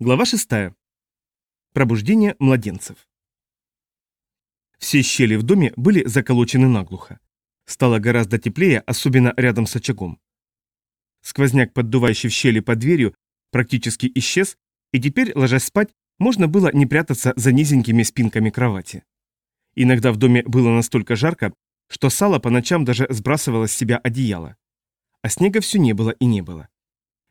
Глава 6. Пробуждение младенцев. Все щели в доме были заколочены наглухо. Стало гораздо теплее, особенно рядом с очагом. Сквозняк, поддувающий в щели под дверью, практически исчез, и теперь, ложась спать, можно было не прятаться за низенькими спинками кровати. Иногда в доме было настолько жарко, что Сала по ночам даже сбрасывала с себя одеяло. А снега все не было и не было.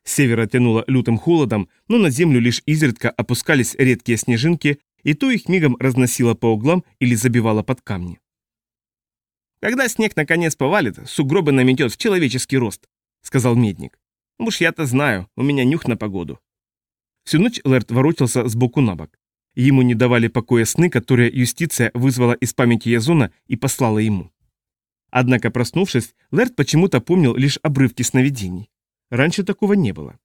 Севера тянуло лютым холодом, но на землю лишь изредка опускались редкие снежинки, и то их мигом разносило по углам или забивало под камни. «Когда снег наконец повалит, сугробы наметет в человеческий рост», — сказал Медник. «Уж я-то знаю, у меня нюх на погоду». Всю ночь Лэрд воротился с боку на бок. Ему не давали покоя сны, которые юстиция вызвала из памяти Язона и послала ему. Однако, проснувшись, Лэрд почему-то помнил лишь обрывки сновидений. Раньше такого не было.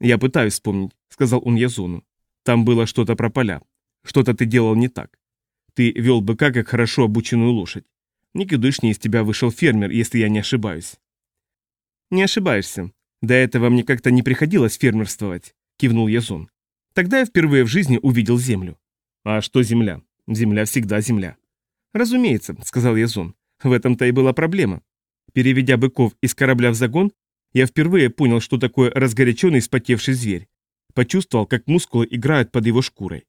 «Я пытаюсь вспомнить», — сказал он Язону. «Там было что-то про поля. Что-то ты делал не так. Ты вел быка как хорошо обученную лошадь. Никудышний из тебя вышел фермер, если я не ошибаюсь». «Не ошибаешься. До этого мне как-то не приходилось фермерствовать», — кивнул Язон. «Тогда я впервые в жизни увидел землю». «А что земля? Земля всегда земля». «Разумеется», — сказал Язон. «В этом-то и была проблема. Переведя быков из корабля в загон, я впервые понял, что такое разгоряченный спотевший зверь. Почувствовал, как мускулы играют под его шкурой.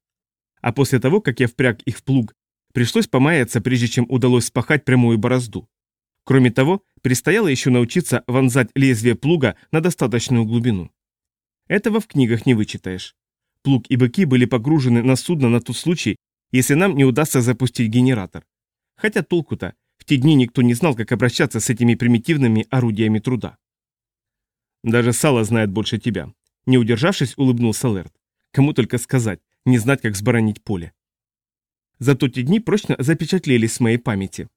А после того, как я впряг их в плуг, пришлось помаяться, прежде чем удалось спахать прямую борозду. Кроме того, предстояло еще научиться вонзать лезвие плуга на достаточную глубину. Этого в книгах не вычитаешь. Плуг и быки были погружены на судно на тот случай, если нам не удастся запустить генератор. Хотя толку-то, в те дни никто не знал, как обращаться с этими примитивными орудиями труда. Даже Сала знает больше тебя. Не удержавшись, улыбнулся Лэрд. Кому только сказать, не знать, как сборонить поле. Зато те дни прочно запечатлелись в моей памяти.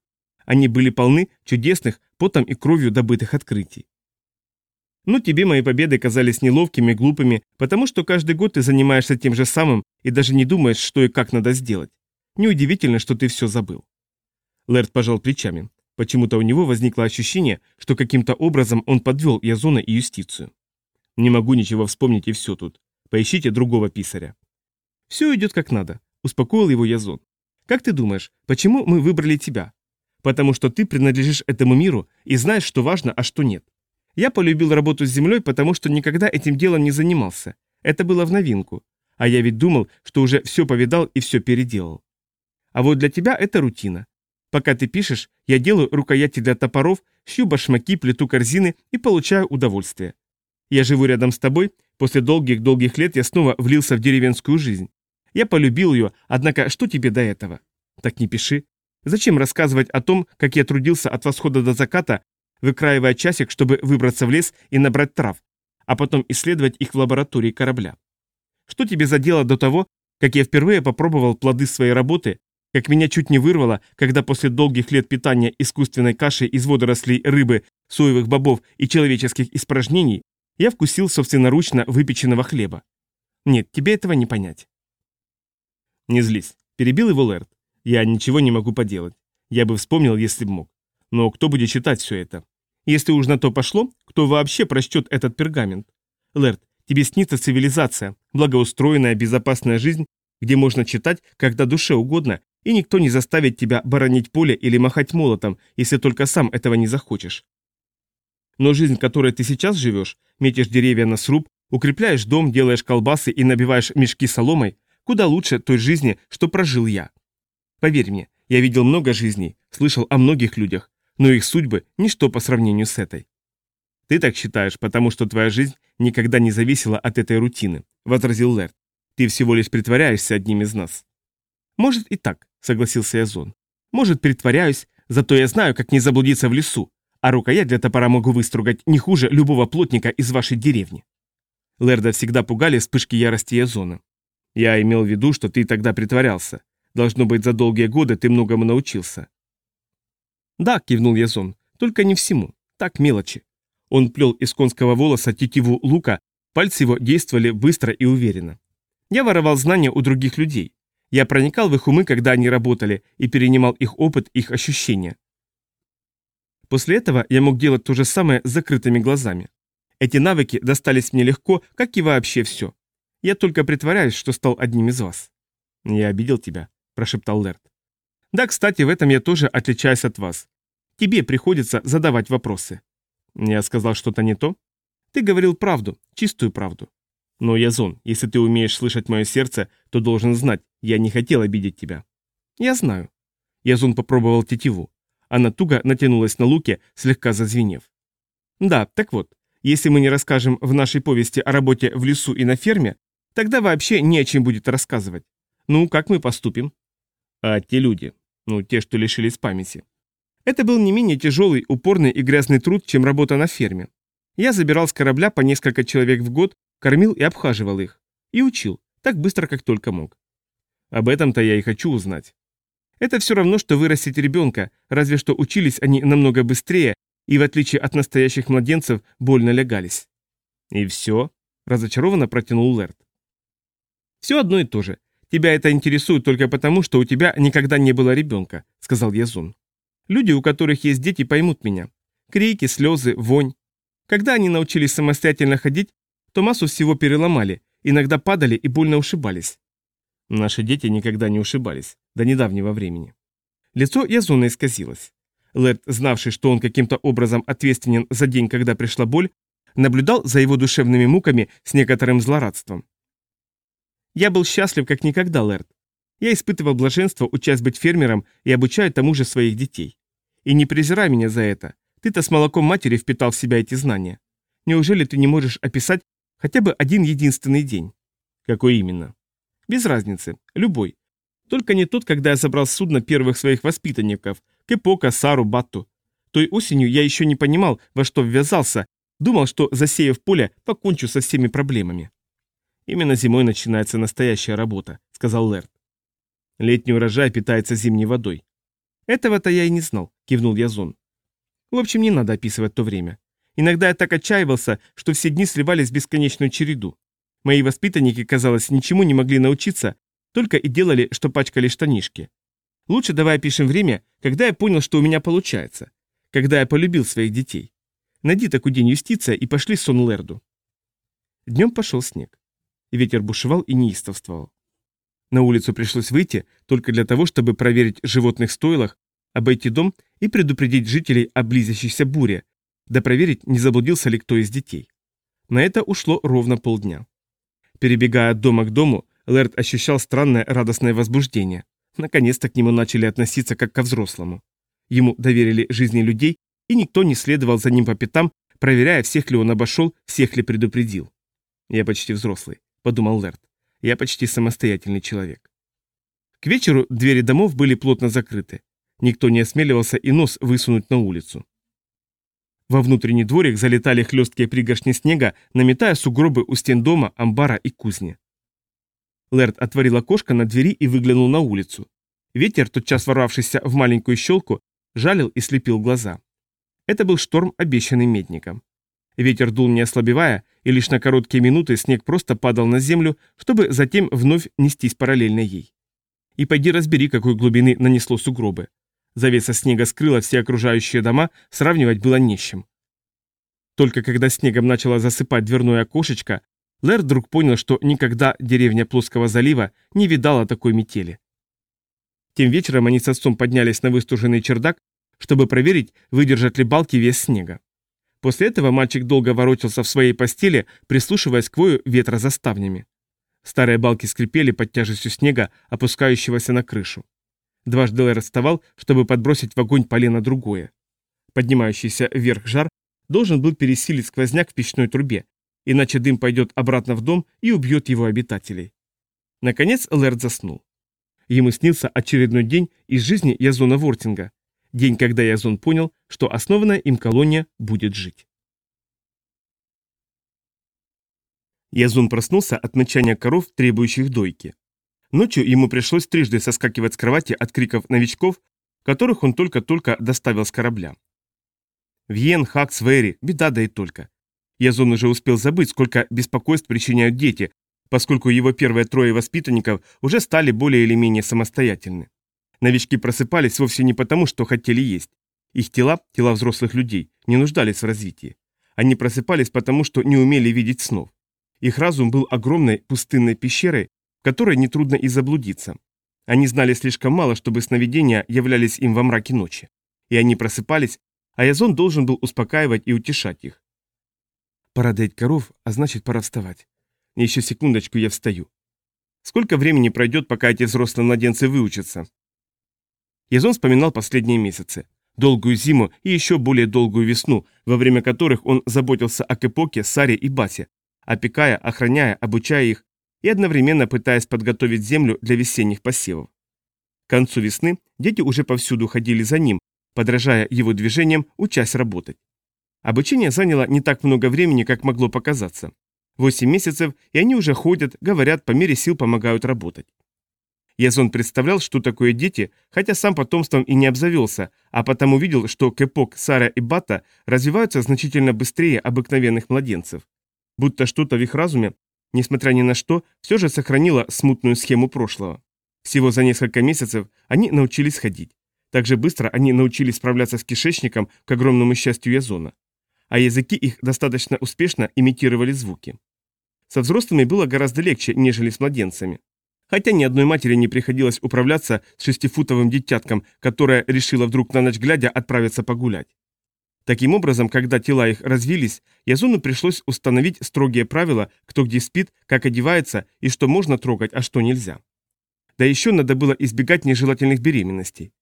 Они были полны чудесных, потом и кровью добытых открытий. Ну, тебе мои победы казались неловкими, глупыми, потому что каждый год ты занимаешься тем же самым и даже не думаешь, что и как надо сделать. Неудивительно, что ты все забыл. Лэрд пожал плечами. Почему-то у него возникло ощущение, что каким-то образом он подвел Язона и юстицию. Не могу ничего вспомнить и все тут. Поищите другого писаря. Все идет как надо, успокоил его Язон. Как ты думаешь, почему мы выбрали тебя? Потому что ты принадлежишь этому миру и знаешь, что важно, а что нет. Я полюбил работу с землей, потому что никогда этим делом не занимался. Это было в новинку. А я ведь думал, что уже все повидал и все переделал. А вот для тебя это рутина. Пока ты пишешь, я делаю рукояти для топоров, шью башмаки, плету корзины и получаю удовольствие. Я живу рядом с тобой, после долгих-долгих лет я снова влился в деревенскую жизнь. Я полюбил ее, однако что тебе до этого? Так не пиши. Зачем рассказывать о том, как я трудился от восхода до заката, выкраивая часик, чтобы выбраться в лес и набрать трав, а потом исследовать их в лаборатории корабля? Что тебе за дело до того, как я впервые попробовал плоды своей работы, как меня чуть не вырвало, когда после долгих лет питания искусственной кашей из водорослей рыбы, соевых бобов и человеческих испражнений я вкусил собственноручно выпеченного хлеба. Нет, тебе этого не понять. Не злись. Перебил его Лэрд. Я ничего не могу поделать. Я бы вспомнил, если бы мог. Но кто будет читать все это? Если уж на то пошло, кто вообще прочтет этот пергамент? Лэрд, тебе снится цивилизация, благоустроенная, безопасная жизнь, где можно читать, когда душе угодно, и никто не заставит тебя боронить поле или махать молотом, если только сам этого не захочешь. Но жизнь, которой ты сейчас живешь, метишь деревья на сруб, укрепляешь дом, делаешь колбасы и набиваешь мешки соломой, куда лучше той жизни, что прожил я. Поверь мне, я видел много жизней, слышал о многих людях, но их судьбы – ничто по сравнению с этой. Ты так считаешь, потому что твоя жизнь никогда не зависела от этой рутины, возразил Лэрд. Ты всего лишь притворяешься одним из нас. Может и так, — согласился Язон. «Может, притворяюсь, зато я знаю, как не заблудиться в лесу, а рукоять для топора могу выстругать не хуже любого плотника из вашей деревни». Лерда всегда пугали вспышки ярости Язона. «Я имел в виду, что ты тогда притворялся. Должно быть, за долгие годы ты многому научился». «Да», — кивнул Язон, — «только не всему. Так мелочи». Он плел из конского волоса тетиву лука, пальцы его действовали быстро и уверенно. «Я воровал знания у других людей. Я проникал в их умы, когда они работали, и перенимал их опыт, их ощущения. После этого я мог делать то же самое с закрытыми глазами. Эти навыки достались мне легко, как и вообще все. Я только притворяюсь, что стал одним из вас». «Я обидел тебя», – прошептал Лерт. «Да, кстати, в этом я тоже отличаюсь от вас. Тебе приходится задавать вопросы». «Я сказал что-то не то?» «Ты говорил правду, чистую правду». «Но, Язон, если ты умеешь слышать мое сердце, то должен знать, я не хотел обидеть тебя». «Я знаю». Язон попробовал тетиву. Она туго натянулась на луке, слегка зазвенев. «Да, так вот, если мы не расскажем в нашей повести о работе в лесу и на ферме, тогда вообще не о чем будет рассказывать. Ну, как мы поступим?» «А те люди, ну, те, что лишились памяти». Это был не менее тяжелый, упорный и грязный труд, чем работа на ферме. Я забирал с корабля по несколько человек в год, кормил и обхаживал их. И учил, так быстро, как только мог. Об этом-то я и хочу узнать. Это все равно, что вырастить ребенка, разве что учились они намного быстрее и, в отличие от настоящих младенцев, больно лягались. И все? Разочарованно протянул Лерт. Все одно и то же. Тебя это интересует только потому, что у тебя никогда не было ребенка, сказал Язун. Люди, у которых есть дети, поймут меня. Крики, слезы, вонь. Когда они научились самостоятельно ходить, то массу всего переломали, иногда падали и больно ушибались. Наши дети никогда не ушибались, до недавнего времени. Лицо Язуна исказилось. Лэрд, знавший, что он каким-то образом ответственен за день, когда пришла боль, наблюдал за его душевными муками с некоторым злорадством. «Я был счастлив как никогда, Лэрд. Я испытывал блаженство, учась быть фермером и обучая тому же своих детей. И не презирай меня за это. Ты-то с молоком матери впитал в себя эти знания. Неужели ты не можешь описать хотя бы один единственный день? Какой именно? Без разницы. Любой. Только не тот, когда я забрал с судна первых своих воспитанников, Кепока, Сару, Батту. Той осенью я еще не понимал, во что ввязался, думал, что, засеяв поле, покончу со всеми проблемами. Именно зимой начинается настоящая работа, сказал Лерт. Летний урожай питается зимней водой. Этого-то я и не знал, кивнул Язон. В общем, не надо описывать то время. Иногда я так отчаивался, что все дни сливались в бесконечную череду. Мои воспитанники, казалось, ничему не могли научиться, только и делали, что пачкали штанишки. Лучше давай опишем время, когда я понял, что у меня получается. Когда я полюбил своих детей. Найди такой день юстиция и пошли сон Лерду. Днем пошел снег. Ветер бушевал и неистовствовал. На улицу пришлось выйти только для того, чтобы проверить животных в стойлах, обойти дом и предупредить жителей о близящейся буре, да проверить, не заблудился ли кто из детей. На это ушло ровно полдня. Перебегая от дома к дому, Лэрд ощущал странное радостное возбуждение. Наконец-то к нему начали относиться как ко взрослому. Ему доверили жизни людей, и никто не следовал за ним по пятам, проверяя, всех ли он обошел, всех ли предупредил. «Я почти взрослый», — подумал Лэрд. Я почти самостоятельный человек. К вечеру двери домов были плотно закрыты. Никто не осмеливался и нос высунуть на улицу. Во внутренний дворик залетали хлесткие пригоршни снега, наметая сугробы у стен дома, амбара и кузни. Лэрд отворил окошко на двери и выглянул на улицу. Ветер, тотчас ворвавшийся в маленькую щелку, жалил и слепил глаза. Это был шторм, обещанный медником. Ветер дул не ослабевая, и лишь на короткие минуты снег просто падал на землю, чтобы затем вновь нестись параллельно ей. И пойди разбери, какой глубины нанесло сугробы. Завеса снега скрыла все окружающие дома, сравнивать было не с чем. Только когда снегом начало засыпать дверное окошечко, Лэр вдруг понял, что никогда деревня Плоского залива не видала такой метели. Тем вечером они с отцом поднялись на выстуженный чердак, чтобы проверить, выдержат ли балки вес снега. После этого мальчик долго ворочался в своей постели, прислушиваясь к вою ветра за ставнями. Старые балки скрипели под тяжестью снега, опускающегося на крышу. Дважды Лэр вставал, чтобы подбросить в огонь полено другое. Поднимающийся вверх жар должен был пересилить сквозняк в печной трубе, иначе дым пойдет обратно в дом и убьет его обитателей. Наконец Лэрд заснул. Ему снился очередной день из жизни Язона Вортинга, День, когда Язон понял, что основанная им колония будет жить. Язон проснулся от мычания коров, требующих дойки. Ночью ему пришлось трижды соскакивать с кровати от криков новичков, которых он только-только доставил с корабля. Вьен, Хакс, Вэри, беда да и только. Язон уже успел забыть, сколько беспокойств причиняют дети, поскольку его первые трое воспитанников уже стали более или менее самостоятельны. Новички просыпались вовсе не потому, что хотели есть. Их тела, тела взрослых людей, не нуждались в развитии. Они просыпались потому, что не умели видеть снов. Их разум был огромной пустынной пещерой, которой нетрудно и заблудиться. Они знали слишком мало, чтобы сновидения являлись им во мраке ночи. И они просыпались, а Язон должен был успокаивать и утешать их. Пора доить коров, а значит, пора вставать. Еще секундочку, я встаю. Сколько времени пройдет, пока эти взрослые младенцы выучатся? Язон вспоминал последние месяцы. Долгую зиму и еще более долгую весну, во время которых он заботился о Кепоке, Саре и Басе, опекая, охраняя, обучая их и одновременно пытаясь подготовить землю для весенних посевов. К концу весны дети уже повсюду ходили за ним, подражая его движениям, учась работать. Обучение заняло не так много времени, как могло показаться. Восемь месяцев, и они уже ходят, говорят, по мере сил помогают работать. Язон представлял, что такое дети, хотя сам потомством и не обзавелся, а потому видел, что Кепок, Сара и Бата развиваются значительно быстрее обыкновенных младенцев. Будто что-то в их разуме, несмотря ни на что, все же сохранило смутную схему прошлого. Всего за несколько месяцев они научились ходить. Так же быстро они научились справляться с кишечником, к огромному счастью Язона. А языки их достаточно успешно имитировали звуки. Со взрослыми было гораздо легче, нежели с младенцами. Хотя ни одной матери не приходилось управляться с шестифутовым детятком, которая решила вдруг на ночь глядя отправиться погулять. Таким образом, когда тела их развились, Язону пришлось установить строгие правила, кто где спит, как одевается и что можно трогать, а что нельзя. Да еще надо было избегать нежелательных беременностей.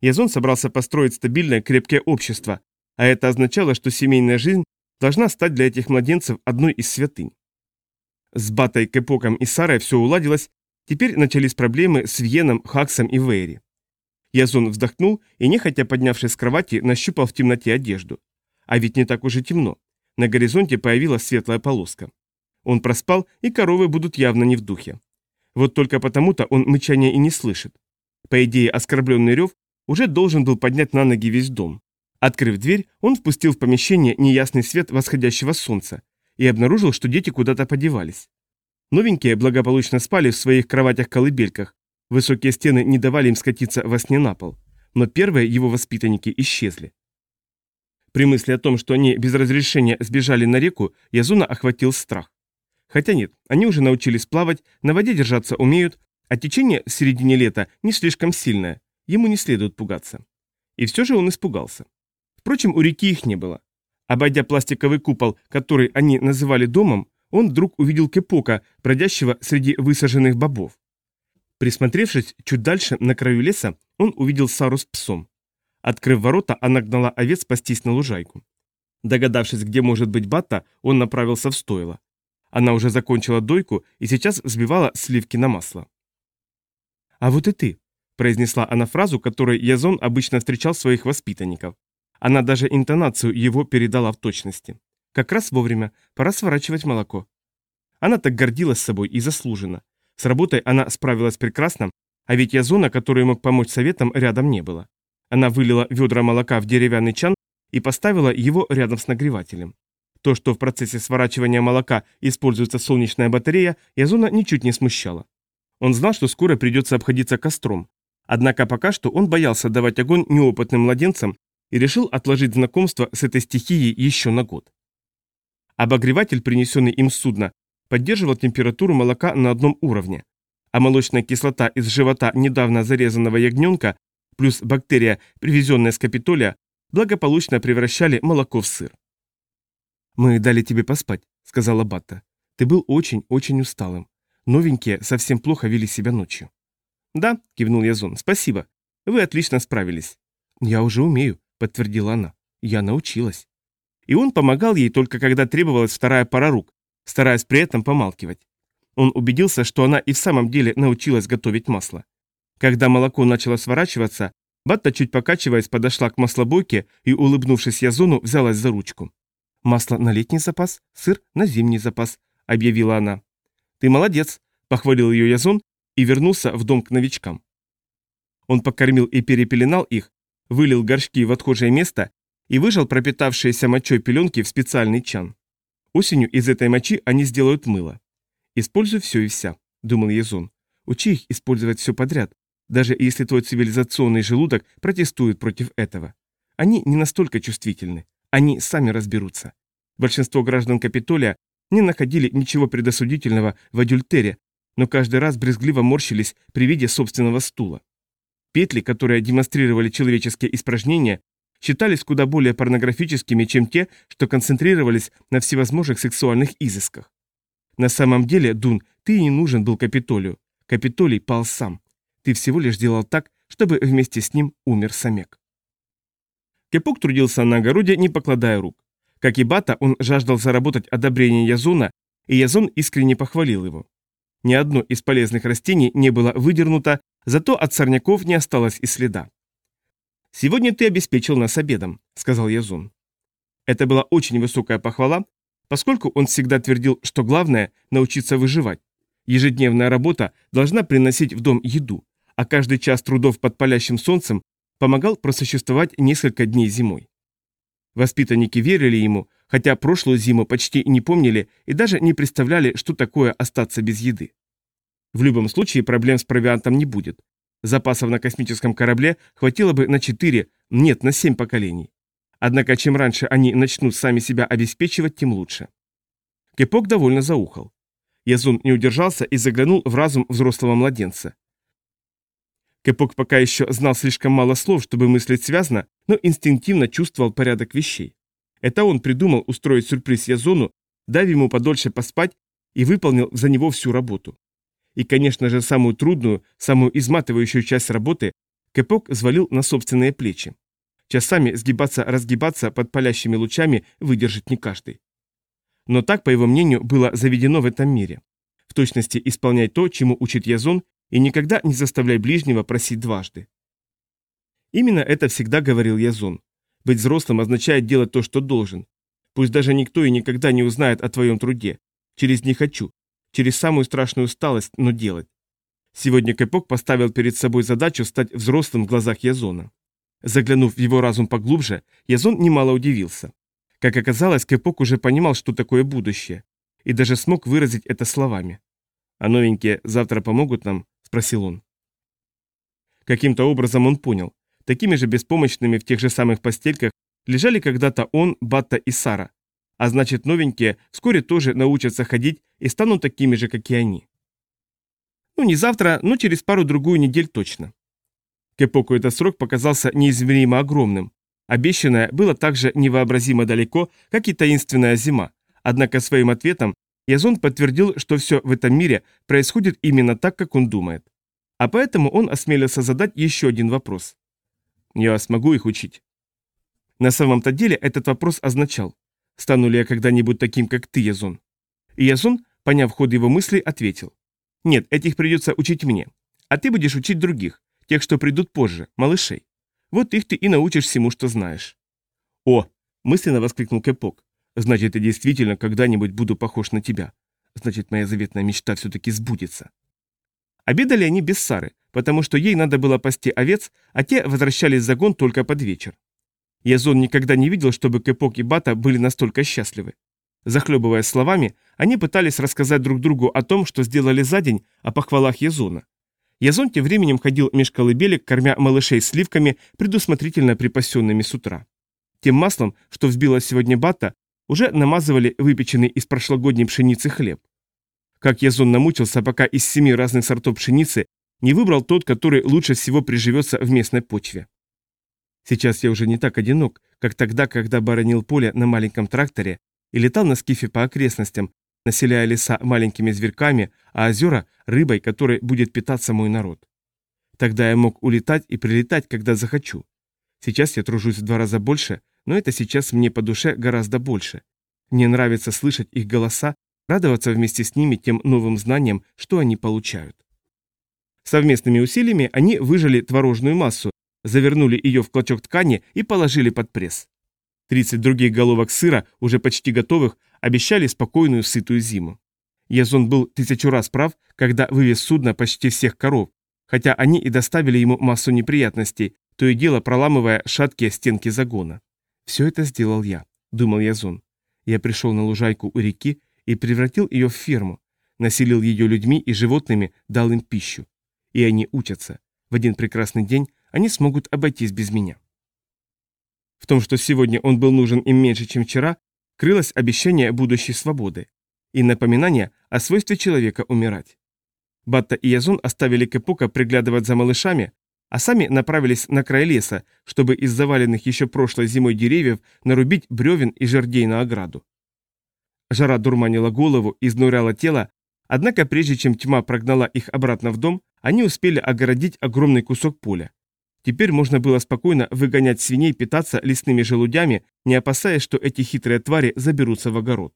Язон собрался построить стабильное, крепкое общество, а это означало, что семейная жизнь должна стать для этих младенцев одной из святынь. С Батой, Кэпоком и Сарой все уладилось, теперь начались проблемы с Вьеном, Хаксом и Вейри. Язон вздохнул и, нехотя поднявшись с кровати, нащупал в темноте одежду. А ведь не так уж и темно. На горизонте появилась светлая полоска. Он проспал, и коровы будут явно не в духе. Вот только потому-то он мычания и не слышит. По идее, оскорбленный рев уже должен был поднять на ноги весь дом. Открыв дверь, он впустил в помещение неясный свет восходящего солнца и обнаружил, что дети куда-то подевались. Новенькие благополучно спали в своих кроватях-колыбельках, высокие стены не давали им скатиться во сне на пол, но первые его воспитанники исчезли. При мысли о том, что они без разрешения сбежали на реку, Язуна охватил страх. Хотя нет, они уже научились плавать, на воде держаться умеют, а течение в середине лета не слишком сильное, ему не следует пугаться. И все же он испугался. Впрочем, у реки их не было. Обойдя пластиковый купол, который они называли домом, он вдруг увидел Кепока, бродящего среди высаженных бобов. Присмотревшись чуть дальше, на краю леса, он увидел Сару с псом. Открыв ворота, она гнала овец спастись на лужайку. Догадавшись, где может быть Батта, он направился в стойло. Она уже закончила дойку и сейчас взбивала сливки на масло. «А вот и ты», – произнесла она фразу, которой Язон обычно встречал своих воспитанников. Она даже интонацию его передала в точности. Как раз вовремя, пора сворачивать молоко. Она так гордилась собой и заслуженно. С работой она справилась прекрасно, а ведь Язона, который мог помочь советам, рядом не было. Она вылила ведра молока в деревянный чан и поставила его рядом с нагревателем. То, что в процессе сворачивания молока используется солнечная батарея, Язона ничуть не смущало. Он знал, что скоро придется обходиться костром. Однако пока что он боялся давать огонь неопытным младенцам и решил отложить знакомство с этой стихией еще на год. Обогреватель, принесенный им с судна, поддерживал температуру молока на одном уровне, а молочная кислота из живота недавно зарезанного ягненка плюс бактерия, привезенная с Капитолия, благополучно превращали молоко в сыр. «Мы дали тебе поспать», — сказала Батта. «Ты был очень-очень усталым. Новенькие совсем плохо вели себя ночью». «Да», — кивнул Язон, — «спасибо. Вы отлично справились». «Я уже умею», подтвердила она. Я научилась. И он помогал ей только когда требовалась вторая пара рук, стараясь при этом помалкивать. Он убедился, что она и в самом деле научилась готовить масло. Когда молоко начало сворачиваться, Батта, чуть покачиваясь, подошла к маслобойке и, улыбнувшись Язону, взялась за ручку. «Масло на летний запас, сыр на зимний запас», — объявила она. «Ты молодец», — похвалил ее Язон и вернулся в дом к новичкам. Он покормил и перепеленал их, вылил горшки в отхожее место и выжал пропитавшиеся мочой пеленки в специальный чан. Осенью из этой мочи они сделают мыло. «Используй все и вся», — думал Езон. «Учи их использовать все подряд, даже если твой цивилизационный желудок протестует против этого. Они не настолько чувствительны, они сами разберутся. Большинство граждан Капитолия не находили ничего предосудительного в адюльтере, но каждый раз брезгливо морщились при виде собственного стула. Петли, которые демонстрировали человеческие испражнения, считались куда более порнографическими, чем те, что концентрировались на всевозможных сексуальных изысках. На самом деле, Дун, ты не нужен был Капитолию. Капитолий пал сам. Ты всего лишь делал так, чтобы вместе с ним умер Самек. Кепук трудился на огороде, не покладая рук. Как и Бата, он жаждал заработать одобрение Язона, и Язон искренне похвалил его. Ни одно из полезных растений не было выдернуто, зато от сорняков не осталось и следа. «Сегодня ты обеспечил нас обедом», — сказал Язон. Это была очень высокая похвала, поскольку он всегда твердил, что главное – научиться выживать. Ежедневная работа должна приносить в дом еду, а каждый час трудов под палящим солнцем помогал просуществовать несколько дней зимой. Воспитанники верили ему, хотя прошлую зиму почти не помнили и даже не представляли, что такое остаться без еды. В любом случае проблем с провиантом не будет. Запасов на космическом корабле хватило бы на 4, нет, на 7 поколений. Однако чем раньше они начнут сами себя обеспечивать, тем лучше. Кепок довольно заухал. Язун не удержался и заглянул в разум взрослого младенца. Кэпок пока еще знал слишком мало слов, чтобы мыслить связно, но инстинктивно чувствовал порядок вещей. Это он придумал устроить сюрприз Язону, дав ему подольше поспать и выполнил за него всю работу. И, конечно же, самую трудную, самую изматывающую часть работы Кэпок взвалил на собственные плечи. Часами сгибаться-разгибаться под палящими лучами выдержит не каждый. Но так, по его мнению, было заведено в этом мире. В точности исполнять то, чему учит Язон, и никогда не заставляй ближнего просить дважды. Именно это всегда говорил Язон. Быть взрослым означает делать то, что должен. Пусть даже никто и никогда не узнает о твоем труде. Через «не хочу», через самую страшную усталость, но делать. Сегодня Кэпок поставил перед собой задачу стать взрослым в глазах Язона. Заглянув в его разум поглубже, Язон немало удивился. Как оказалось, Кэпок уже понимал, что такое будущее, и даже смог выразить это словами. «А новенькие завтра помогут нам?» – спросил он. Каким-то образом он понял. Такими же беспомощными в тех же самых постельках лежали когда-то он, Батта и Сара. А значит, новенькие вскоре тоже научатся ходить и станут такими же, как и они. Ну, не завтра, но через пару-другую недель точно. Кепоку этот срок показался неизмеримо огромным. Обещанное было также невообразимо далеко, как и таинственная зима. Однако своим ответом Язон подтвердил, что все в этом мире происходит именно так, как он думает. А поэтому он осмелился задать еще один вопрос. «Я смогу их учить?» На самом-то деле этот вопрос означал, стану ли я когда-нибудь таким, как ты, Язон? И Язон, поняв ход его мыслей, ответил. Нет, этих придется учить мне. А ты будешь учить других, тех, что придут позже, малышей. Вот их ты и научишь всему, что знаешь. О, мысленно воскликнул Кэпок. Значит, я действительно когда-нибудь буду похож на тебя. Значит, моя заветная мечта все-таки сбудется. Обедали они без Сары, потому что ей надо было пасти овец, а те возвращались в загон только под вечер. Язон никогда не видел, чтобы Кэпок и Бата были настолько счастливы. Захлебываясь словами, они пытались рассказать друг другу о том, что сделали за день, о похвалах Язона. Язон тем временем ходил меж колыбелек, кормя малышей сливками, предусмотрительно припасенными с утра. Тем маслом, что взбила сегодня Бата, уже намазывали выпеченный из прошлогодней пшеницы хлеб. Как Язон намучился, пока из семи разных сортов пшеницы не выбрал тот, который лучше всего приживется в местной почве. Сейчас я уже не так одинок, как тогда, когда баронил поле на маленьком тракторе и летал на скифе по окрестностям, населяя леса маленькими зверьками, а озера – рыбой, которой будет питаться мой народ. Тогда я мог улетать и прилетать, когда захочу. Сейчас я тружусь в два раза больше, но это сейчас мне по душе гораздо больше. Мне нравится слышать их голоса, радоваться вместе с ними тем новым знаниям, что они получают. Совместными усилиями они выжали творожную массу, завернули ее в клочок ткани и положили под пресс. 30 других головок сыра, уже почти готовых, обещали спокойную сытую зиму. Язон был тысячу раз прав, когда вывез судно почти всех коров, хотя они и доставили ему массу неприятностей, то и дело проламывая шаткие стенки загона. «Все это сделал я», — думал Язон. Я пришел на лужайку у реки и превратил ее в ферму, населил ее людьми и животными, дал им пищу. И они учатся. В один прекрасный день они смогут обойтись без меня. В том, что сегодня он был нужен им меньше, чем вчера, крылось обещание будущей свободы. и напоминание о свойстве человека умирать. Батта и Язон оставили Кепока приглядывать за малышами, а сами направились на край леса, чтобы из заваленных еще прошлой зимой деревьев нарубить бревен и жердей на ограду. Жара дурманила голову, изнуряла тело, однако прежде чем тьма прогнала их обратно в дом, они успели огородить огромный кусок поля. Теперь можно было спокойно выгонять свиней питаться лесными желудями, не опасаясь, что эти хитрые твари заберутся в огород.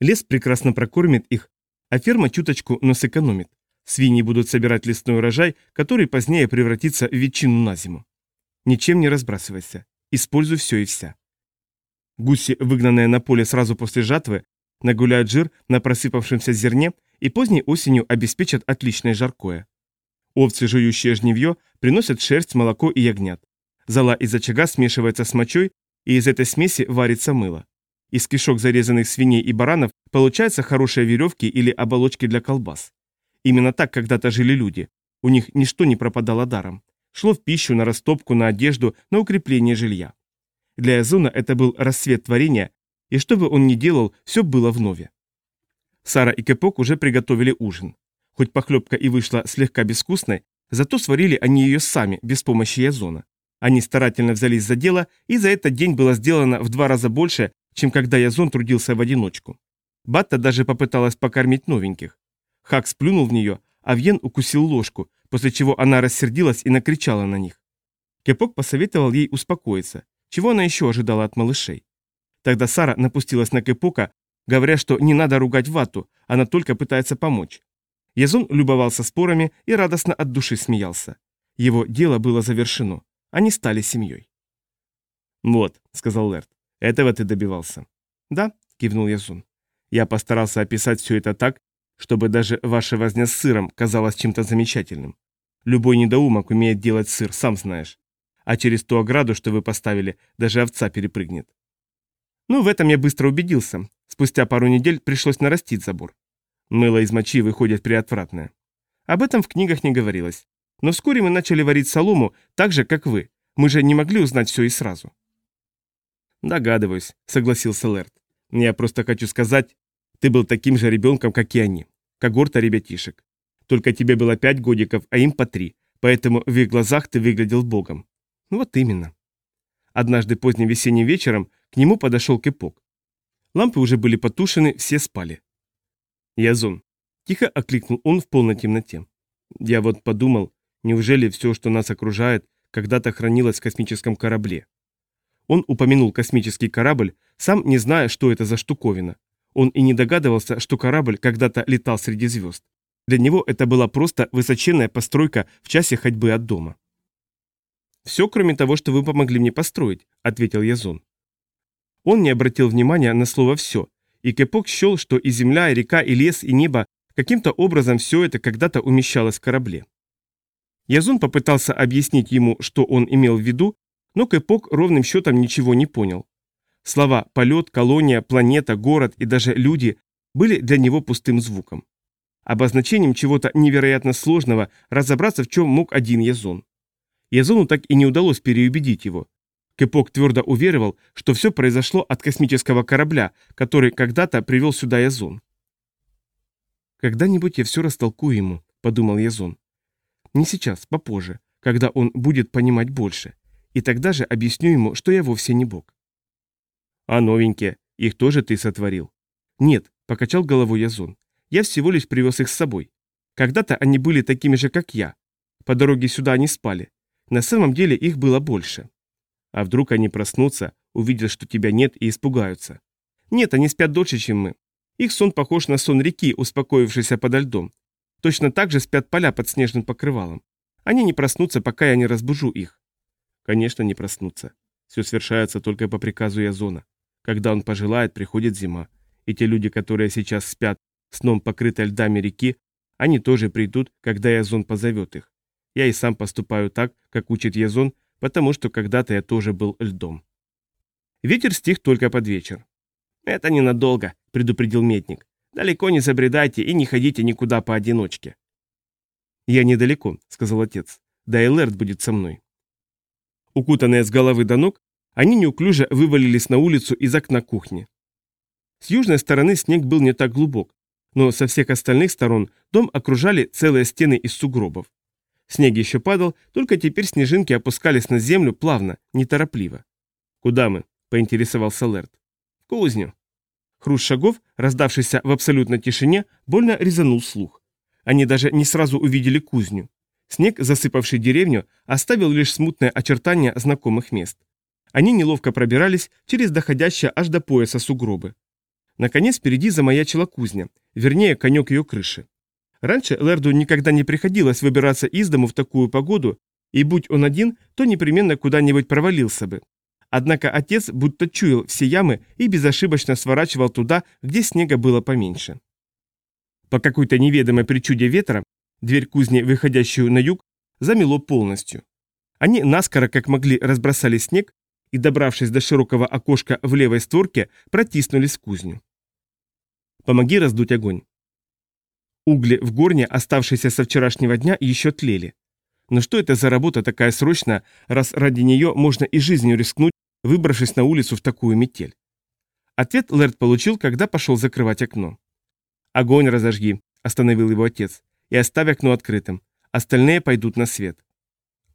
Лес прекрасно прокормит их, а ферма чуточку, но сэкономит. Свиньи будут собирать лесной урожай, который позднее превратится в ветчину на зиму. Ничем не разбрасывайся. Используй все и вся. Гуси, выгнанные на поле сразу после жатвы, нагуляют жир на просыпавшемся зерне и поздней осенью обеспечат отличное жаркое. Овцы, жующие жневье, приносят шерсть, молоко и ягнят. Зола из очага смешивается с мочой, и из этой смеси варится мыло. Из кишок зарезанных свиней и баранов получаются хорошие веревки или оболочки для колбас. Именно так когда-то жили люди. У них ничто не пропадало даром. Шло в пищу, на растопку, на одежду, на укрепление жилья. Для Язуна это был рассвет творения, и что бы он ни делал, все было вновь. Сара и Кепок уже приготовили ужин. Хоть похлебка и вышла слегка безвкусной, зато сварили они ее сами, без помощи Язона. Они старательно взялись за дело, и за этот день было сделано в два раза больше, чем когда Язон трудился в одиночку. Батта даже попыталась покормить новеньких. Хак сплюнул в нее, а Вьен укусил ложку, после чего она рассердилась и накричала на них. Кепок посоветовал ей успокоиться, чего она еще ожидала от малышей. Тогда Сара напустилась на Кепока, говоря, что не надо ругать вату, она только пытается помочь. Язон любовался спорами и радостно от души смеялся. Его дело было завершено. Они стали семьей. «Вот», — сказал Лерт, — «этого ты добивался». «Да», — кивнул Язон. «Я постарался описать все это так, чтобы даже ваша возня с сыром казалась чем-то замечательным. Любой недоумок умеет делать сыр, сам знаешь. А через ту ограду, что вы поставили, даже овца перепрыгнет. Ну, в этом я быстро убедился. Спустя пару недель пришлось нарастить забор. Мыло из мочи выходит приотвратное. Об этом в книгах не говорилось. Но вскоре мы начали варить солому так же, как вы. Мы же не могли узнать все и сразу. Догадываюсь, согласился Лерт. Я просто хочу сказать, ты был таким же ребенком, как и они. Когорта ребятишек. Только тебе было пять годиков, а им по три, поэтому в их глазах ты выглядел богом. Вот именно. Однажды поздним весенним вечером к нему подошел Кепок. Лампы уже были потушены, все спали. «Язон», — тихо окликнул он в полной темноте. «Я вот подумал, неужели все, что нас окружает, когда-то хранилось в космическом корабле?» Он упомянул космический корабль, сам не зная, что это за штуковина. Он и не догадывался, что корабль когда-то летал среди звезд. Для него это была просто высоченная постройка в часе ходьбы от дома. «Все, кроме того, что вы помогли мне построить», — ответил Язон. Он не обратил внимания на слово «все», и Кепок счел, что и земля, и река, и лес, и небо, каким-то образом все это когда-то умещалось в корабле. Язон попытался объяснить ему, что он имел в виду, но Кепок ровным счетом ничего не понял. Слова «полет», «колония», «планета», «город» и даже «люди» были для него пустым звуком. Обозначением чего-то невероятно сложного разобраться в чем мог один Язон. Язону так и не удалось переубедить его. Кепок твердо уверовал, что все произошло от космического корабля, который когда-то привел сюда Язон. «Когда-нибудь я все растолкую ему», — подумал Язон. «Не сейчас, попозже, когда он будет понимать больше. И тогда же объясню ему, что я вовсе не бог». А новенькие, их тоже ты сотворил? Нет, покачал головой Язон. Я всего лишь привез их с собой. Когда-то они были такими же, как я. По дороге сюда они спали. На самом деле их было больше. А вдруг они проснутся, увидят, что тебя нет и испугаются? Нет, они спят дольше, чем мы. Их сон похож на сон реки, успокоившейся подо льдом. Точно так же спят поля под снежным покрывалом. Они не проснутся, пока я не разбужу их. Конечно, не проснутся. Все свершается только по приказу Язона. Когда он пожелает, приходит зима. И те люди, которые сейчас спят сном покрытой льдами реки, они тоже придут, когда Язон позовет их. Я и сам поступаю так, как учит Язон, потому что когда-то я тоже был льдом. Ветер стих только под вечер. «Это ненадолго», — предупредил Метник. «Далеко не забредайте и не ходите никуда поодиночке». «Я недалеко», — сказал отец. «Да и Лерт будет со мной». Укутанные с головы до ног, они неуклюже вывалились на улицу из окна кухни. С южной стороны снег был не так глубок, но со всех остальных сторон дом окружали целые стены из сугробов. Снег еще падал, только теперь снежинки опускались на землю плавно, неторопливо. «Куда мы?» – поинтересовался Лерт. «В кузню». Хруст шагов, раздавшийся в абсолютной тишине, больно резанул слух. Они даже не сразу увидели кузню. Снег, засыпавший деревню, оставил лишь смутное очертание знакомых мест. Они неловко пробирались через доходящие аж до пояса сугробы. Наконец впереди замаячила кузня, вернее, конек ее крыши. Раньше Лерду никогда не приходилось выбираться из дому в такую погоду, и будь он один, то непременно куда-нибудь провалился бы. Однако отец будто чуял все ямы и безошибочно сворачивал туда, где снега было поменьше. По какой-то неведомой причуде ветра, дверь кузни, выходящую на юг, замело полностью. Они наскоро, как могли, разбросали снег и, добравшись до широкого окошка в левой створке, протиснулись в кузню. «Помоги раздуть огонь». Угли в горне, оставшиеся со вчерашнего дня, еще тлели. Но что это за работа такая срочная, раз ради нее можно и жизнью рискнуть, выбравшись на улицу в такую метель? Ответ Лэрд получил, когда пошел закрывать окно. «Огонь разожги», — остановил его отец, — «и оставь окно открытым. Остальные пойдут на свет».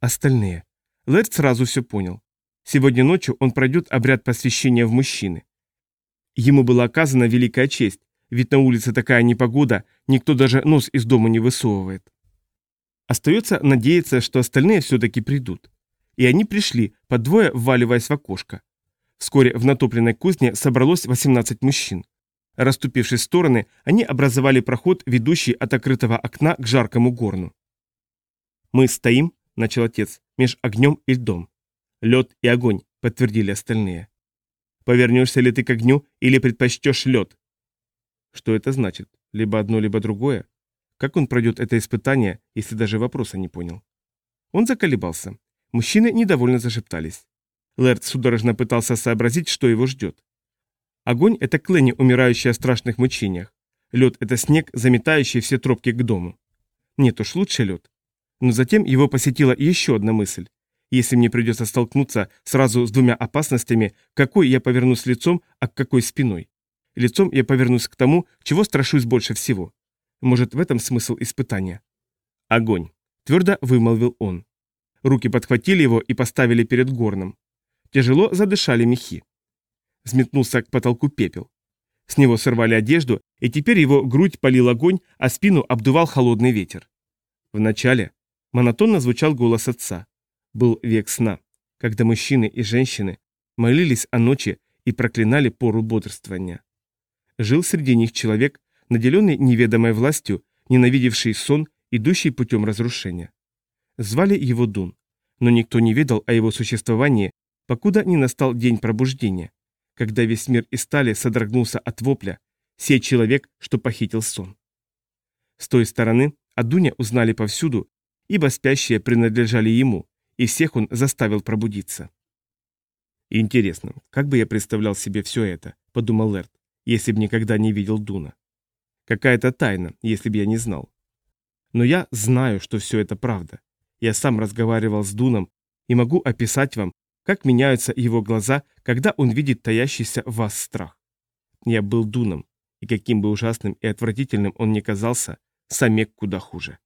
Остальные. Лэрд сразу все понял. Сегодня ночью он пройдет обряд посвящения в мужчины. Ему была оказана великая честь, ведь на улице такая непогода, никто даже нос из дома не высовывает. Остается надеяться, что остальные все-таки придут. И они пришли, по двое вваливаясь в окошко. Вскоре в натопленной кузне собралось 18 мужчин. Раступившись в стороны, они образовали проход, ведущий от открытого окна к жаркому горну. «Мы стоим», — начал отец, — «меж огнем и льдом. Лед и огонь, подтвердили остальные. Повернешься ли ты к огню или предпочтешь лед? Что это значит? Либо одно, либо другое? Как он пройдет это испытание, если даже вопроса не понял? Он заколебался. Мужчины недовольно зашептались. Лэрд судорожно пытался сообразить, что его ждет. Огонь – это Кленни, умирающая в страшных мучениях. Лед – это снег, заметающий все тропки к дому. Нет уж, лучше лед. Но затем его посетила еще одна мысль. Если мне придется столкнуться сразу с двумя опасностями, какой я повернусь лицом, а к какой спиной? Лицом я повернусь к тому, чего страшусь больше всего. Может, в этом смысл испытания? Огонь. Твердо вымолвил он. Руки подхватили его и поставили перед горном. Тяжело задышали мехи. Взметнулся к потолку пепел. С него сорвали одежду, и теперь его грудь полил огонь, а спину обдувал холодный ветер. Вначале монотонно звучал голос отца был век сна, когда мужчины и женщины молились о ночи и проклинали пору бодрствования. Жил среди них человек, наделенный неведомой властью, ненавидевший сон, идущий путем разрушения. Звали его Дун, но никто не ведал о его существовании, покуда не настал день пробуждения, когда весь мир из стали содрогнулся от вопля, сей человек, что похитил сон. С той стороны о Дуне узнали повсюду, ибо спящие принадлежали ему, и всех он заставил пробудиться. «Интересно, как бы я представлял себе все это?» – подумал Лерт, если бы никогда не видел Дуна. Какая-то тайна, если бы я не знал. Но я знаю, что все это правда. Я сам разговаривал с Дуном и могу описать вам, как меняются его глаза, когда он видит таящийся в вас страх. Я был Дуном, и каким бы ужасным и отвратительным он ни казался, Самек куда хуже.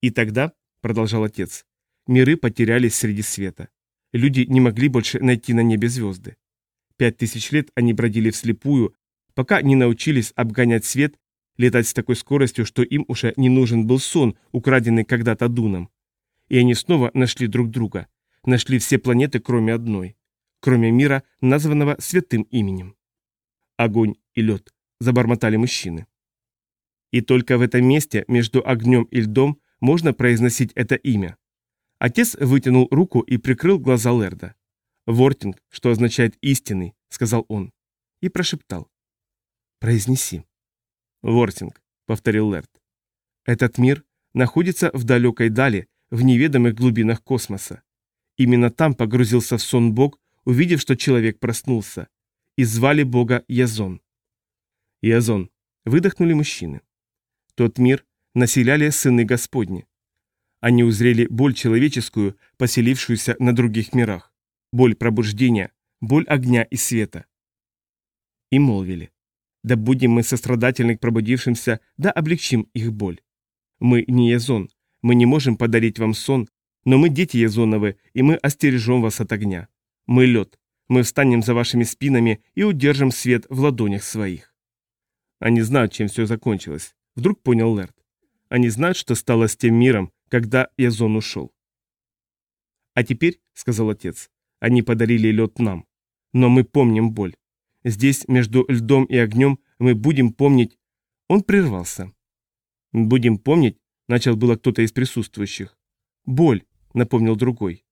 И тогда, продолжал отец, Миры потерялись среди света. Люди не могли больше найти на небе звезды. Пять тысяч лет они бродили вслепую, пока не научились обгонять свет, летать с такой скоростью, что им уже не нужен был сон, украденный когда-то Дуном. И они снова нашли друг друга, нашли все планеты, кроме одной, кроме мира, названного святым именем. Огонь и лед, забормотали мужчины. И только в этом месте, между огнем и льдом, можно произносить это имя. Отец вытянул руку и прикрыл глаза Лерда. «Вортинг, что означает истинный», — сказал он, и прошептал. «Произнеси». «Вортинг», — повторил Лерд. «Этот мир находится в далекой дали, в неведомых глубинах космоса. Именно там погрузился в сон Бог, увидев, что человек проснулся. И звали Бога Язон. Язон. Выдохнули мужчины. Тот мир населяли сыны Господни. Они узрели боль человеческую, поселившуюся на других мирах. Боль пробуждения, боль огня и света. И молвили. Да будем мы сострадательны к пробудившимся, да облегчим их боль. Мы не Язон, мы не можем подарить вам сон, но мы дети Язоновы, и мы остережем вас от огня. Мы лед, мы встанем за вашими спинами и удержим свет в ладонях своих. Они знают, чем все закончилось. Вдруг понял Лерт. Они знают, что стало с тем миром, когда Язон ушел. А теперь, сказал отец, они подарили лед нам. Но мы помним боль. Здесь, между льдом и огнем, мы будем помнить... Он прервался. Будем помнить, начал было кто-то из присутствующих. Боль, напомнил другой.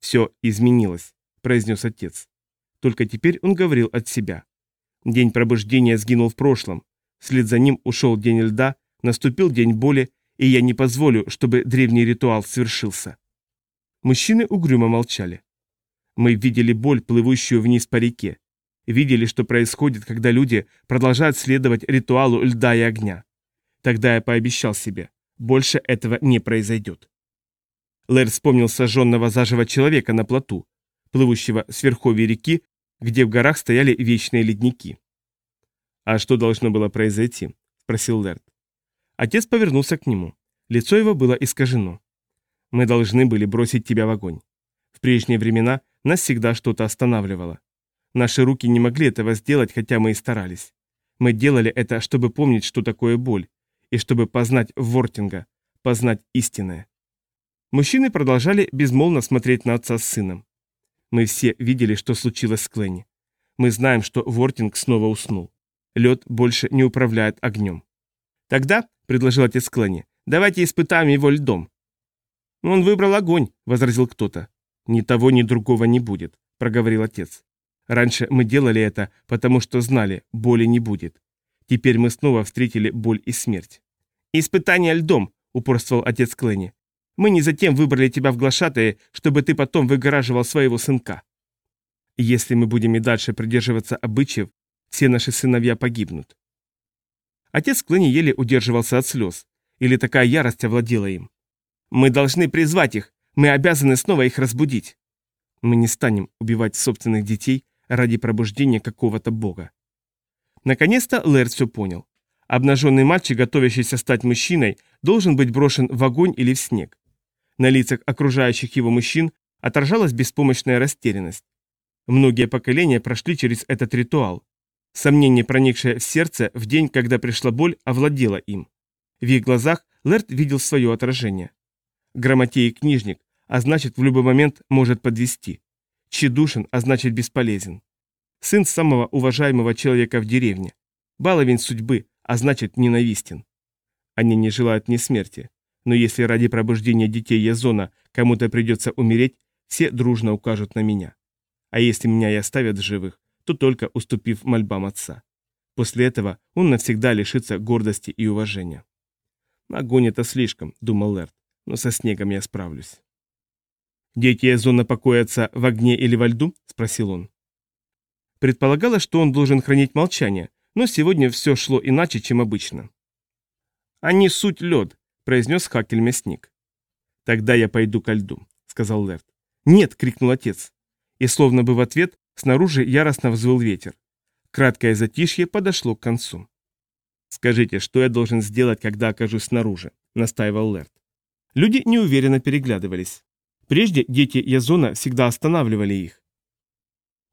Все изменилось, произнес отец. Только теперь он говорил от себя. День пробуждения сгинул в прошлом. Вслед за ним ушел день льда, наступил день боли, и я не позволю, чтобы древний ритуал свершился. Мужчины угрюмо молчали. Мы видели боль, плывущую вниз по реке. Видели, что происходит, когда люди продолжают следовать ритуалу льда и огня. Тогда я пообещал себе, больше этого не произойдет. Лэр вспомнил сожженного заживо человека на плоту, плывущего с верховья реки, где в горах стояли вечные ледники. «А что должно было произойти?» – спросил Лэрд. Отец повернулся к нему. Лицо его было искажено. «Мы должны были бросить тебя в огонь. В прежние времена нас всегда что-то останавливало. Наши руки не могли этого сделать, хотя мы и старались. Мы делали это, чтобы помнить, что такое боль, и чтобы познать Вортинга, познать истинное. Мужчины продолжали безмолвно смотреть на отца с сыном. Мы все видели, что случилось с Кленни. Мы знаем, что Вортинг снова уснул. Лед больше не управляет огнем. «Тогда», — предложил отец Кленни, — «давайте испытаем его льдом». «Он выбрал огонь», — возразил кто-то. «Ни того, ни другого не будет», — проговорил отец. «Раньше мы делали это, потому что знали, боли не будет. Теперь мы снова встретили боль и смерть. «Испытание льдом», — упорствовал отец Кленни. «Мы не затем выбрали тебя в глашатые, чтобы ты потом выгораживал своего сынка». «Если мы будем и дальше придерживаться обычаев, все наши сыновья погибнут». Отец Кленни еле удерживался от слез, или такая ярость овладела им. «Мы должны призвать их, мы обязаны снова их разбудить». Мы не станем убивать собственных детей ради пробуждения какого-то бога. Наконец-то Лэрд все понял. Обнаженный мальчик, готовящийся стать мужчиной, должен быть брошен в огонь или в снег. На лицах окружающих его мужчин отражалась беспомощная растерянность. Многие поколения прошли через этот ритуал. Сомнение, проникшее в сердце в день, когда пришла боль, овладело им. В их глазах Лэрд видел свое отражение. Грамотей книжник, а значит в любой момент может подвести. Тщедушен, а значит бесполезен сын самого уважаемого человека в деревне. Баловень судьбы, а значит ненавистен. Они не желают мне смерти. Но если ради пробуждения детей Язона кому-то придется умереть, все дружно укажут на меня. А если меня и оставят живых, то только уступив мольбам отца. После этого он навсегда лишится гордости и уважения. Огонь это слишком, думал Лерт, но со снегом я справлюсь. Дети Язона покоятся в огне или во льду? спросил он. Предполагалось, что он должен хранить молчание, но сегодня все шло иначе, чем обычно. «Они суть лед», — произнес Хакель мясник. «Тогда я пойду ко льду», — сказал Лерт. «Нет!» — крикнул отец. И словно бы в ответ снаружи яростно взвыл ветер. Краткое затишье подошло к концу. «Скажите, что я должен сделать, когда окажусь снаружи?» — настаивал Лерт. Люди неуверенно переглядывались. Прежде дети Язона всегда останавливали их.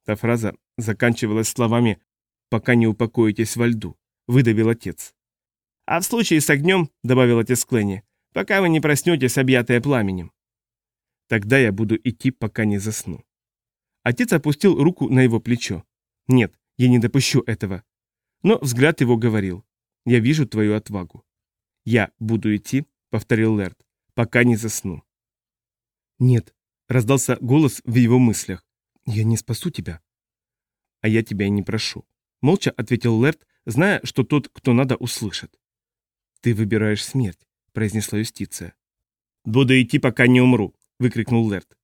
Та фраза заканчивалась словами «пока не упокоитесь во льду», — выдавил отец. «А в случае с огнем», — добавил отец Кленни, — «пока вы не проснетесь, объятые пламенем». «Тогда я буду идти, пока не засну». Отец опустил руку на его плечо. «Нет, я не допущу этого». Но взгляд его говорил. «Я вижу твою отвагу». «Я буду идти», — повторил Лерт, — «пока не засну». «Нет», — раздался голос в его мыслях. «Я не спасу тебя» а я тебя и не прошу. Молча ответил Лерт, зная, что тот, кто надо, услышит. Ты выбираешь смерть, произнесла юстиция. Буду идти, пока не умру, выкрикнул Лерт.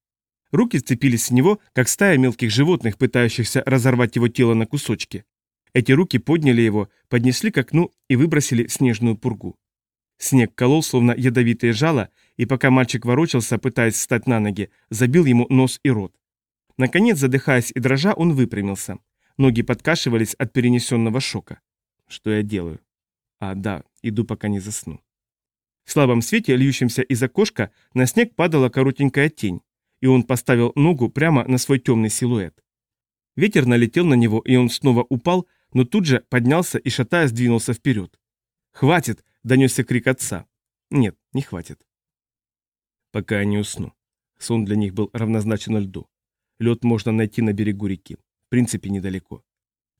Руки сцепились с него, как стая мелких животных, пытающихся разорвать его тело на кусочки. Эти руки подняли его, поднесли к окну и выбросили снежную пургу. Снег колол, словно ядовитые жало, и пока мальчик ворочался, пытаясь встать на ноги, забил ему нос и рот. Наконец, задыхаясь и дрожа, он выпрямился. Ноги подкашивались от перенесенного шока. Что я делаю? А, да, иду, пока не засну. В слабом свете, льющемся из окошка, на снег падала коротенькая тень, и он поставил ногу прямо на свой темный силуэт. Ветер налетел на него, и он снова упал, но тут же поднялся и, шатаясь, двинулся вперед. «Хватит!» — донесся крик отца. «Нет, не хватит». Пока я не усну. Сон для них был равнозначен льду. Лед можно найти на берегу реки. В принципе, недалеко.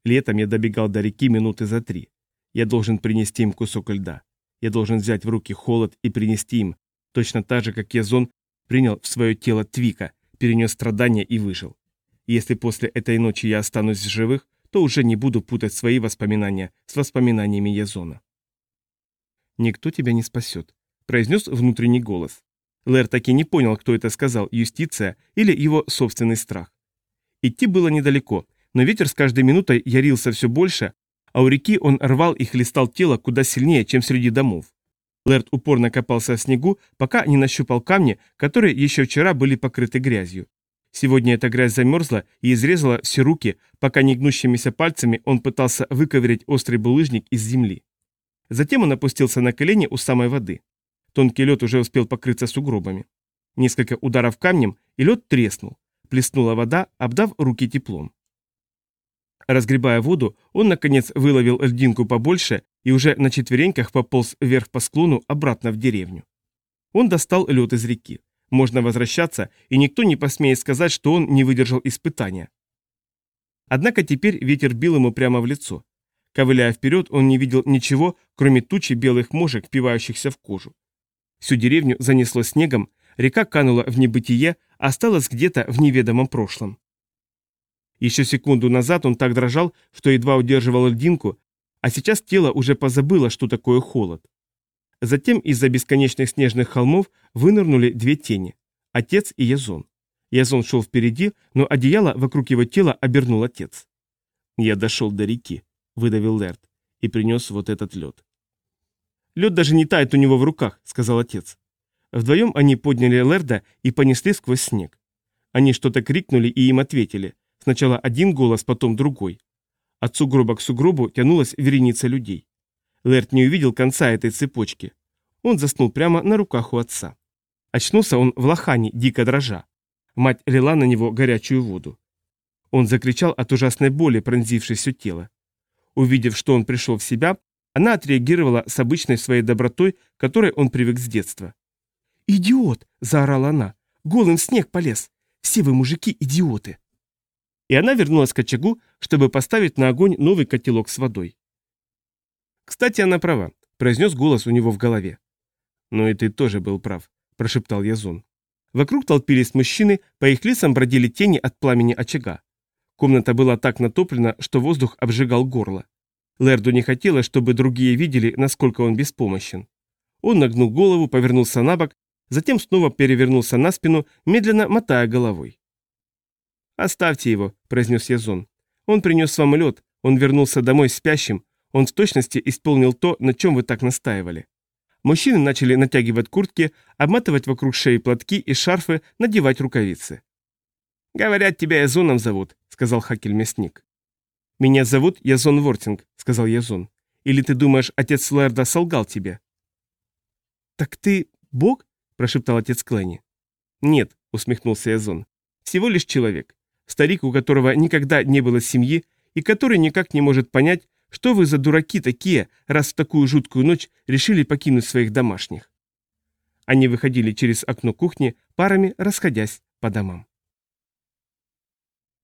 Летом я добегал до реки минуты за три. Я должен принести им кусок льда. Я должен взять в руки холод и принести им, точно так же, как Язон принял в свое тело Твика, перенес страдания и выжил. если после этой ночи я останусь в живых, то уже не буду путать свои воспоминания с воспоминаниями Язона. «Никто тебя не спасет», — произнес внутренний голос. Лэр таки не понял, кто это сказал, юстиция или его собственный страх. Идти было недалеко, но ветер с каждой минутой ярился все больше, а у реки он рвал и хлестал тело куда сильнее, чем среди домов. Лэрд упорно копался в снегу, пока не нащупал камни, которые еще вчера были покрыты грязью. Сегодня эта грязь замерзла и изрезала все руки, пока негнущимися пальцами он пытался выковырять острый булыжник из земли. Затем он опустился на колени у самой воды. Тонкий лед уже успел покрыться сугробами. Несколько ударов камнем, и лед треснул. Плеснула вода, обдав руки теплом. Разгребая воду, он, наконец, выловил льдинку побольше и уже на четвереньках пополз вверх по склону обратно в деревню. Он достал лед из реки. Можно возвращаться, и никто не посмеет сказать, что он не выдержал испытания. Однако теперь ветер бил ему прямо в лицо. Ковыляя вперед, он не видел ничего, кроме тучи белых мошек, впивающихся в кожу. Всю деревню занесло снегом, река канула в небытие, осталась где-то в неведомом прошлом. Еще секунду назад он так дрожал, что едва удерживал льдинку, а сейчас тело уже позабыло, что такое холод. Затем из-за бесконечных снежных холмов вынырнули две тени – отец и Язон. Язон шел впереди, но одеяло вокруг его тела обернул отец. «Я дошел до реки», – выдавил Лерт, – и принес вот этот лед. Лед даже не тает у него в руках», — сказал отец. Вдвоем они подняли Лерда и понесли сквозь снег. Они что-то крикнули и им ответили. Сначала один голос, потом другой. От сугроба к сугробу тянулась вереница людей. Лерд не увидел конца этой цепочки. Он заснул прямо на руках у отца. Очнулся он в лохане, дико дрожа. Мать лила на него горячую воду. Он закричал от ужасной боли, пронзившей все тело. Увидев, что он пришел в себя, она отреагировала с обычной своей добротой, которой он привык с детства. «Идиот!» – заорала она. «Голым снег полез! Все вы, мужики, идиоты!» И она вернулась к очагу, чтобы поставить на огонь новый котелок с водой. «Кстати, она права», – произнес голос у него в голове. «Ну и ты тоже был прав», – прошептал Язон. Вокруг толпились мужчины, по их лицам бродили тени от пламени очага. Комната была так натоплена, что воздух обжигал горло. Лерду не хотелось, чтобы другие видели, насколько он беспомощен. Он нагнул голову, повернулся на бок, затем снова перевернулся на спину, медленно мотая головой. «Оставьте его», — произнес Язон. «Он принес вам лед, он вернулся домой спящим, он в точности исполнил то, на чем вы так настаивали». Мужчины начали натягивать куртки, обматывать вокруг шеи платки и шарфы, надевать рукавицы. «Говорят, тебя Язоном зовут», — сказал Хакель-мясник. «Меня зовут Язон Вортинг», — сказал Язон. «Или ты думаешь, отец Лэрда солгал тебе?» «Так ты бог?» — прошептал отец Кленни. «Нет», — усмехнулся Язон. «Всего лишь человек. Старик, у которого никогда не было семьи и который никак не может понять, что вы за дураки такие, раз в такую жуткую ночь решили покинуть своих домашних». Они выходили через окно кухни, парами расходясь по домам.